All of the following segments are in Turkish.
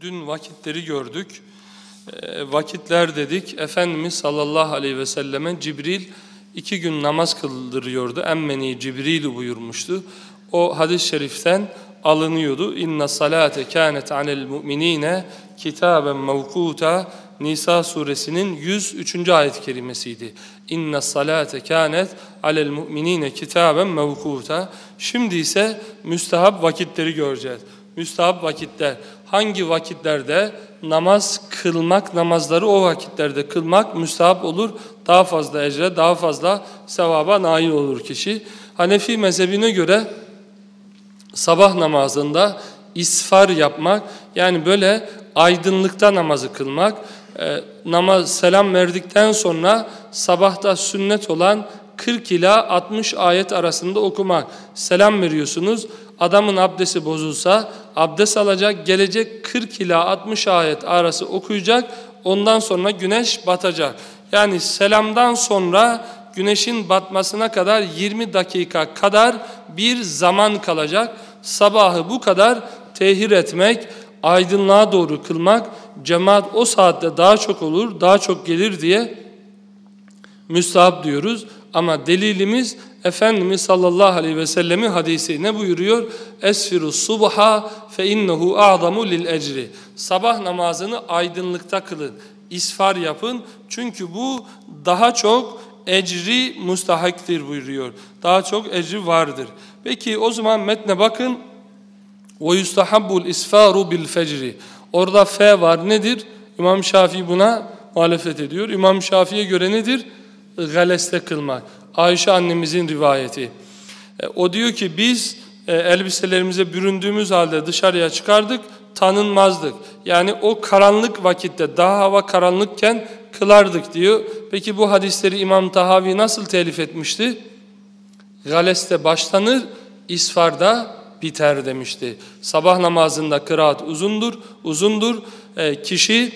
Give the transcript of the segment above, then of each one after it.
Dün vakitleri gördük. E, vakitler dedik. Efendimiz sallallahu aleyhi ve selleme Cibril iki gün namaz kıldırıyordu. Emmeni Cibril buyurmuştu. O hadis-i şeriften alınıyordu. İnne salate kânet alel mu'minîne kitaben mevkûta Nisa suresinin 103. ayet kerimesiydi. İnne salate kânet alel mu'minîne kitaben mevkûta Şimdi ise müstehab vakitleri göreceğiz. Müstahap vakitler. Hangi vakitlerde namaz kılmak, namazları o vakitlerde kılmak müstahap olur. Daha fazla ecre, daha fazla sevaba nail olur kişi. Hanefi mezhebine göre sabah namazında isfar yapmak, yani böyle aydınlıkta namazı kılmak, e, namaz selam verdikten sonra sabahta sünnet olan 40 ila 60 ayet arasında okumak. Selam veriyorsunuz, adamın abdesti bozulsa abdest alacak, gelecek 40 ila 60 ayet arası okuyacak, ondan sonra güneş batacak. Yani selamdan sonra güneşin batmasına kadar 20 dakika kadar bir zaman kalacak. Sabahı bu kadar tehir etmek, aydınlığa doğru kılmak, cemaat o saatte daha çok olur, daha çok gelir diye müstahap diyoruz. Ama delilimiz Efendimiz sallallahu aleyhi ve sellemin hadisi ne buyuruyor? Esfiru subha fe innehu a'zamu lil ecri. Sabah namazını aydınlıkta kılın. İsfar yapın. Çünkü bu daha çok ecri mustahaktir buyuruyor. Daha çok ecri vardır. Peki o zaman metne bakın. Ve yustahabbul isfaru bil fecri. Orada fe var nedir? İmam Şafii buna muhalefet ediyor. İmam Şafii'ye göre nedir? Galeste kılmak. Ayşe annemizin rivayeti. E, o diyor ki biz e, elbiselerimize büründüğümüz halde dışarıya çıkardık, tanınmazdık. Yani o karanlık vakitte, daha hava karanlıkken kılardık diyor. Peki bu hadisleri İmam Tahavi nasıl telif etmişti? Galeste başlanır, isfarda biter demişti. Sabah namazında kıraat uzundur, uzundur. E, kişi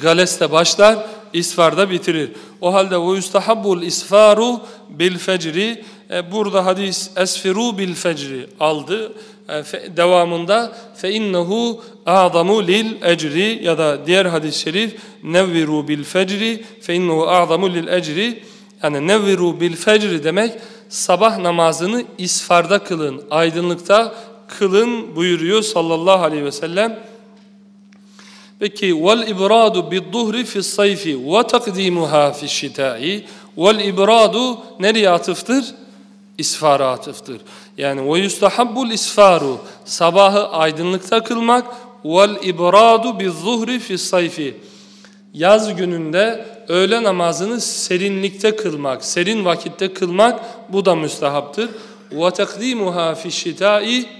galeste başlar, isfarda bitirir. O halde ve yustahabbul isfaru bil fecri e, burada hadis esfiru bil fecri aldı. E, devamında fe innehu a'zamu lil ecri ya da diğer hadis-i şerif nevviru bil fecri fe innehu a'zamu lil ecri yani nevviru bil fecri demek sabah namazını isfarda kılın, aydınlıkta kılın buyuruyor sallallahu aleyhi ve sellem. Peki vel ibradu bid-duhri fi's-sayfi ve takdimuha fi'ş-şita'i vel ibradu nereye atıftır? İsfara atıftır. Yani ve yustahabbul isfaru sabahı aydınlıkta kılmak vel ibradu biz-zuhri fi's-sayfi yaz gününde öğle namazını serinlikte kılmak, serin vakitte kılmak bu da müstahaptır. Ve takdimuha fi'ş-şita'i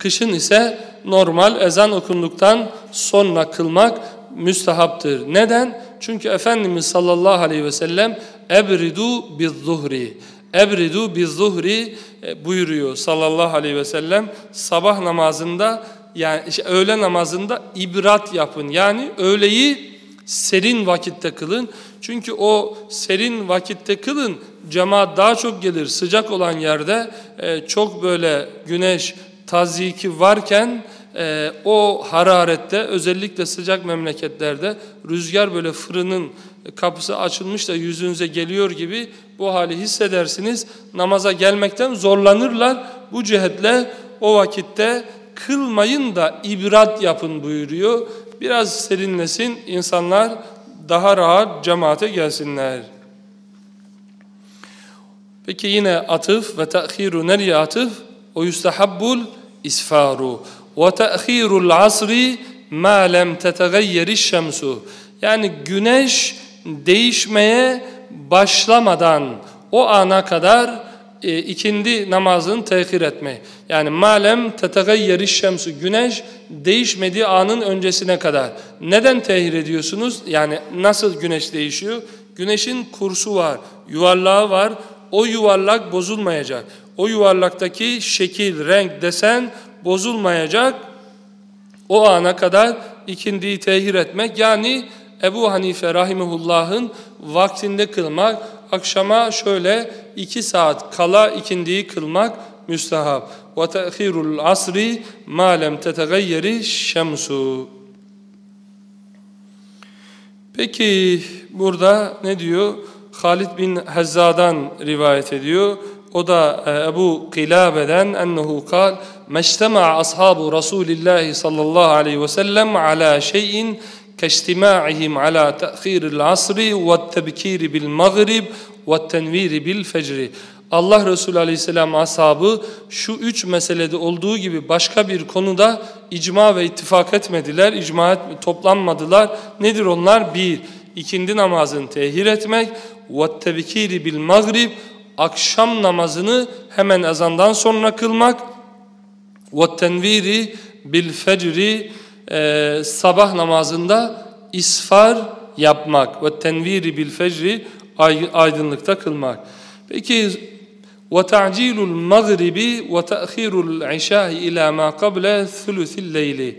kışın ise normal ezan okunduktan sonra kılmak müstehaptır. Neden? Çünkü Efendimiz sallallahu aleyhi ve sellem ebridu biz-zuhri ebridu biz-zuhri e, buyuruyor sallallahu aleyhi ve sellem sabah namazında yani işte öğle namazında ibrat yapın. Yani öğleyi serin vakitte kılın. Çünkü o serin vakitte kılın cemaat daha çok gelir. Sıcak olan yerde e, çok böyle güneş tazyiki varken e, o hararette özellikle sıcak memleketlerde rüzgar böyle fırının kapısı açılmış da yüzünüze geliyor gibi bu hali hissedersiniz. Namaza gelmekten zorlanırlar. Bu cihetle o vakitte kılmayın da ibrat yapın buyuruyor. Biraz serinlesin insanlar daha rahat cemaate gelsinler. Peki yine atıf ve te'khiru nereye atıf? O yustahabbul isfaru ve ta'khirul asri ma lem tetegayyeriş şemsu. Yani güneş değişmeye başlamadan o ana kadar e, ikindi namazını tehir etmeyi. Yani malem tetegayyeriş şemsu güneş değişmediği anın öncesine kadar. Neden tehir ediyorsunuz? Yani nasıl güneş değişiyor? Güneşin kursu var, yuvarlağı var. O yuvarlak bozulmayacak. O yuvarlaktaki şekil, renk, desen bozulmayacak o ana kadar ikindiyi tehir etmek yani Ebu Hanife rahimehullah'ın vaktinde kılmak akşama şöyle iki saat kala ikindiyi kılmak. Ve te'khirul asri ma lem tetegayyeri şemsu. Peki burada ne diyor? Halid bin Hezza'dan rivayet ediyor. O da e, Ebu Kilabe'den ennehu kal meçtema'a ashabu Resulillahi sallallahu aleyhi ve sellem ala şeyin keçtima'ihim ala te'khiril asri ve tebkiri bil maghrib ve tenviri bil fecri. Allah Resulü Aleyhisselam ashabı şu üç meselede olduğu gibi başka bir konuda icma ve ittifak etmediler, icma et, toplanmadılar. Nedir onlar? Bir, ikindi namazını tehir etmek, وَالتَّبِكِيرِ بِالْمَغْرِبِ Akşam namazını hemen ezandan sonra kılmak, وَالتَّنْوِيرِ بِالْفَجْرِ e, Sabah namazında isfar yapmak, وَالتَّنْوِيرِ بِالْفَجْرِ Aydınlıkta kılmak. Peki وتعجيل المغرب وتأخير العشاء إلى ما قبل ثلث الليل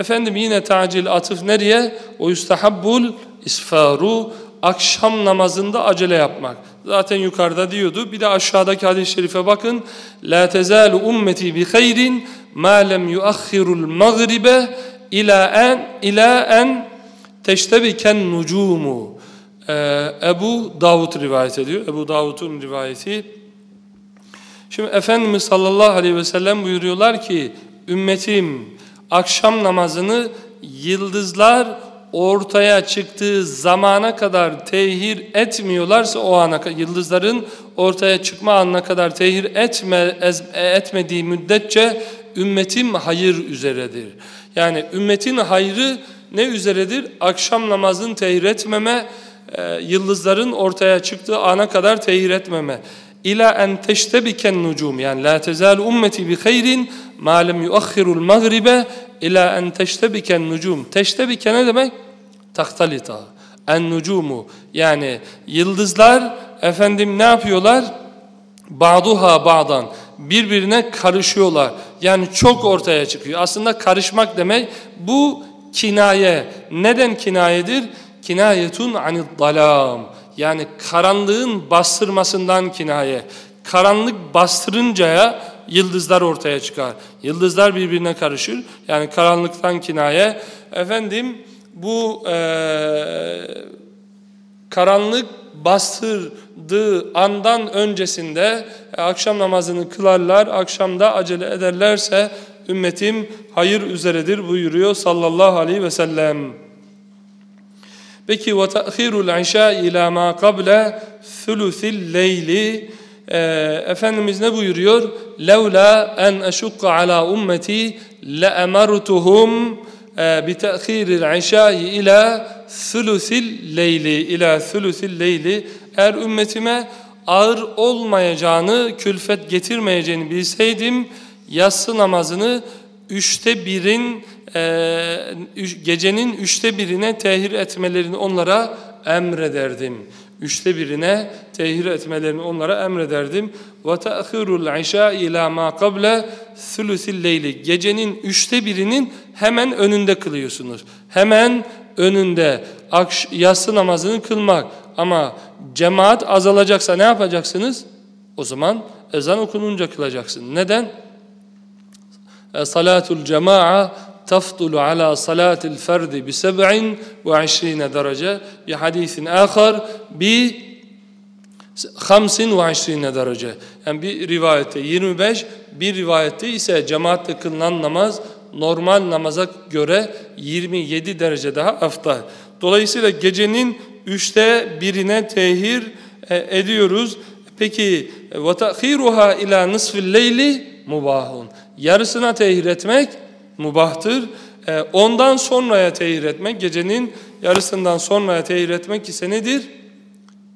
Efendim yine tacil atıf nereye? O yustahabbul isfaru akşam namazında acele yapmak. Zaten yukarıda diyordu. Bir de aşağıdaki hadis-i şerife bakın. La tezalu ummeti bi hayrin ma lem yuakhirul magribe ila en ila en teştebiken nucumu. Ee, Ebu Davud rivayet ediyor. Ebu Davud'un rivayeti Şimdi Efendimiz sallallahu aleyhi ve sellem buyuruyorlar ki ümmetim akşam namazını yıldızlar ortaya çıktığı zamana kadar tehir etmiyorlarsa o ana yıldızların ortaya çıkma anına kadar tehir etme, etmediği müddetçe ümmetim hayır üzeredir. Yani ümmetin hayrı ne üzeredir? Akşam namazını tehir etmeme, e, yıldızların ortaya çıktığı ana kadar tehir etmeme ila en teştebiken nucum yani la tezal ummeti bi hayrin ma lem yuakhirul magribe ila en teştebiken nucum teştebike ne demek? Tahtalita en yani yıldızlar efendim ne yapıyorlar? Ba'duha ba'dan birbirine karışıyorlar. Yani çok ortaya çıkıyor. Aslında karışmak demek bu kinaye. Neden kinayedir? Kinayetun anid dalam. Yani karanlığın bastırmasından kinaye. Karanlık bastırıncaya yıldızlar ortaya çıkar. Yıldızlar birbirine karışır. Yani karanlıktan kinaye. Efendim bu e, karanlık bastırdığı andan öncesinde e, akşam namazını kılarlar. Akşamda acele ederlerse ümmetim hayır üzeredir buyuruyor sallallahu aleyhi ve sellem. Peki ve ta'khirul işa ila ma qabla thuluthil leyli Efendimiz ne buyuruyor? Eşukka ala ummeti le emartuhum bi ta'khiril işa ila thuluthil leyli ila thuluthil leyli eğer ümmetime ağır olmayacağını, külfet getirmeyeceğini bilseydim yatsı namazını üçte birin e, gecenin üçte birine tehir etmelerini onlara emrederdim. Üçte birine tehir etmelerini onlara emrederdim. Ta'khirul işa ila ma qabla thuluthil leyli. Gecenin üçte birinin hemen önünde kılıyorsunuz. Hemen önünde akş yatsı namazını kılmak. Ama cemaat azalacaksa ne yapacaksınız? O zaman ezan okununca kılacaksın. Neden? E, salatul cema'a تفضل على صلاة الفرد بسبع وعشرين درجة بحديث آخر ب خمس وعشرين derece. Yani bir rivayette 25, bir rivayette ise cemaatle kılınan namaz normal namaza göre 27 derece daha aftal. Dolayısıyla gecenin üçte birine tehir e, ediyoruz. Peki وَتَأْخِيرُهَا ila نِصْفِ leyli mubahun. Yarısına tehir etmek mubahtır. E, ondan sonraya tehir etmek, gecenin yarısından sonraya tehir etmek ise nedir?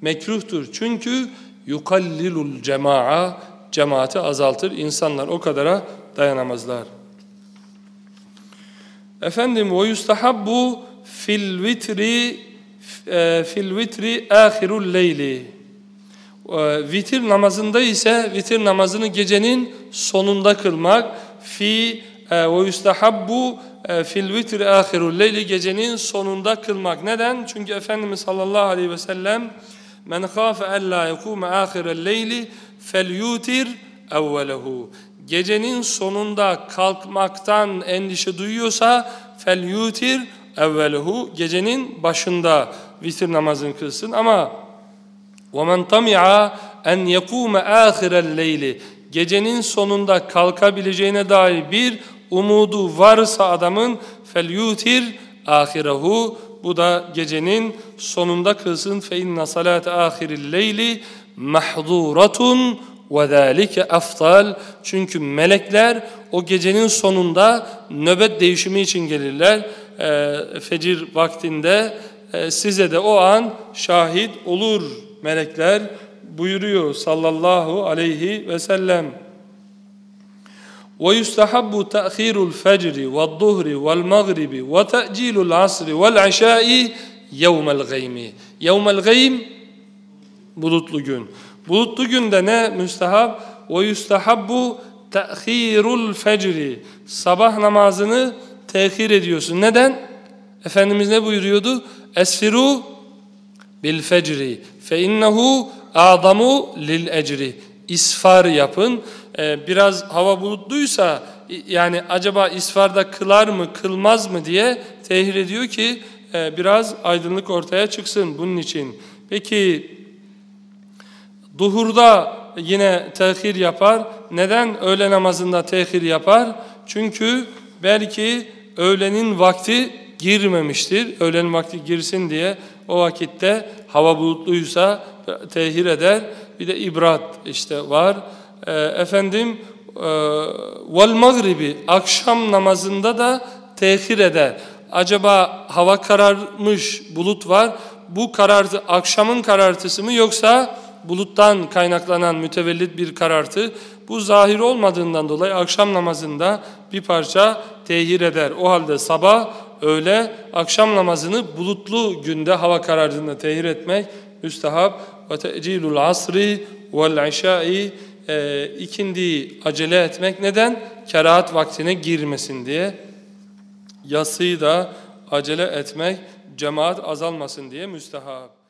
Mekruhtur. Çünkü yukallilul cema'a cemaati azaltır. İnsanlar o kadara dayanamazlar. Efendim ve yustahabbu fil vitri e, fil vitri ahirul leyli. E, vitir namazında ise vitir namazını gecenin sonunda kılmak fi ve yustahabbu e, fil vitri ahirul leyli gecenin sonunda kılmak. Neden? Çünkü Efendimiz sallallahu aleyhi ve sellem men khafe en la yekume ahirel leyli fel yutir evvelehu. Gecenin sonunda kalkmaktan endişe duyuyorsa fel yutir evvelehu. Gecenin başında vitir namazını kılsın ama وَمَنْ طَمِعَ اَنْ يَقُومَ آخِرَ اللَّيْلِ Gecenin sonunda kalkabileceğine dair bir umudu varsa adamın fel yutir ahirehu bu da gecenin sonunda kılsın. fe inna salat ahiril leyli mahzuratun ve zalike aftal çünkü melekler o gecenin sonunda nöbet değişimi için gelirler. E, fecir vaktinde e, size de o an şahit olur melekler buyuruyor sallallahu aleyhi ve sellem ويستحب تأخير الفجر والظهر والمغرب وتأجيل العصر والعشاء يوم الغيم يوم الغيم bulutlu gün. Bulutlu günde ne müstehab? Ve yustahabbu te'khirul fecri. Sabah namazını tehir ediyorsun. Neden? Efendimiz ne buyuruyordu? Esfiru bil fecri fe innehu a'zamu lil ecri. İsfar yapın. Ee, biraz hava bulutluysa yani acaba isfarda kılar mı kılmaz mı diye tehir ediyor ki e, biraz aydınlık ortaya çıksın bunun için. Peki duhurda yine tehir yapar. Neden öğle namazında tehir yapar? Çünkü belki öğlenin vakti girmemiştir. Öğlenin vakti girsin diye o vakitte hava bulutluysa tehir eder. Bir de ibrat işte var. Ee, efendim e, vel magribi akşam namazında da tehir eder. Acaba hava kararmış, bulut var. Bu karartı akşamın karartısı mı yoksa buluttan kaynaklanan mütevellit bir karartı? Bu zahir olmadığından dolayı akşam namazında bir parça tehir eder. O halde sabah, öğle, akşam namazını bulutlu günde hava karardığında tehir etmek müstehab. Ve te'cilul asri vel işai e, ikindiyi acele etmek neden? Kerahat vaktine girmesin diye. Yasıyı da acele etmek cemaat azalmasın diye müstehab.